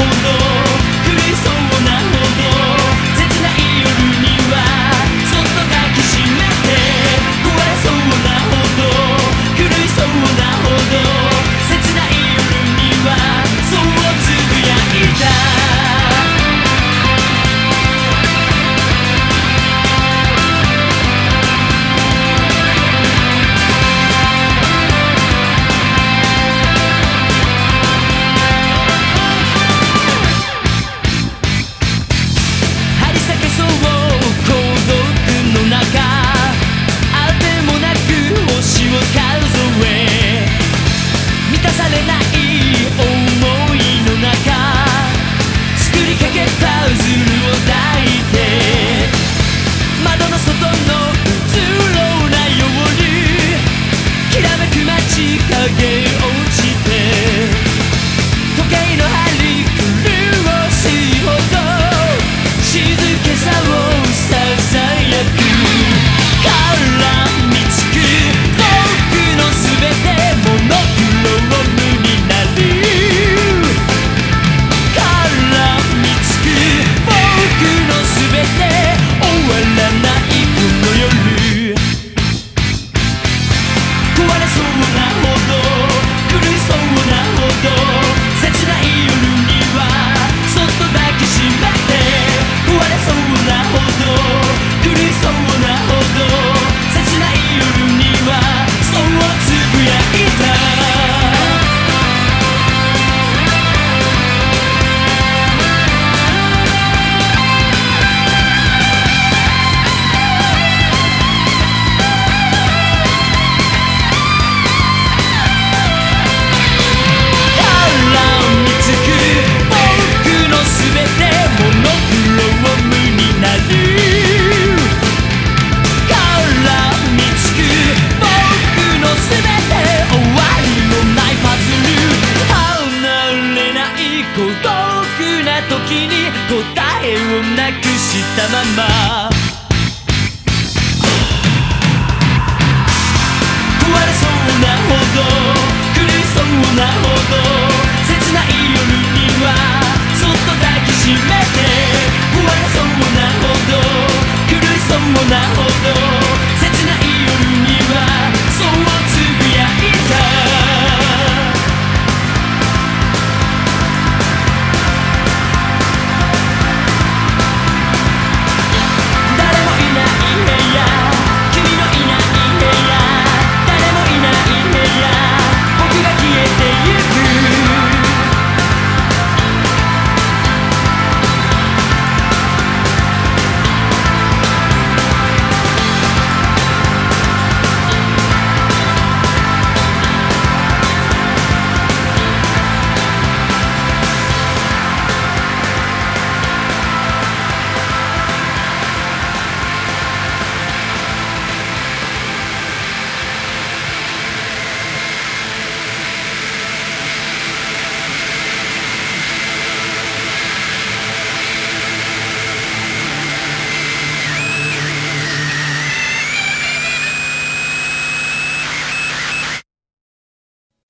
mundo. 答えをなくしたまま。壊れそうなほど狂いそうなほど。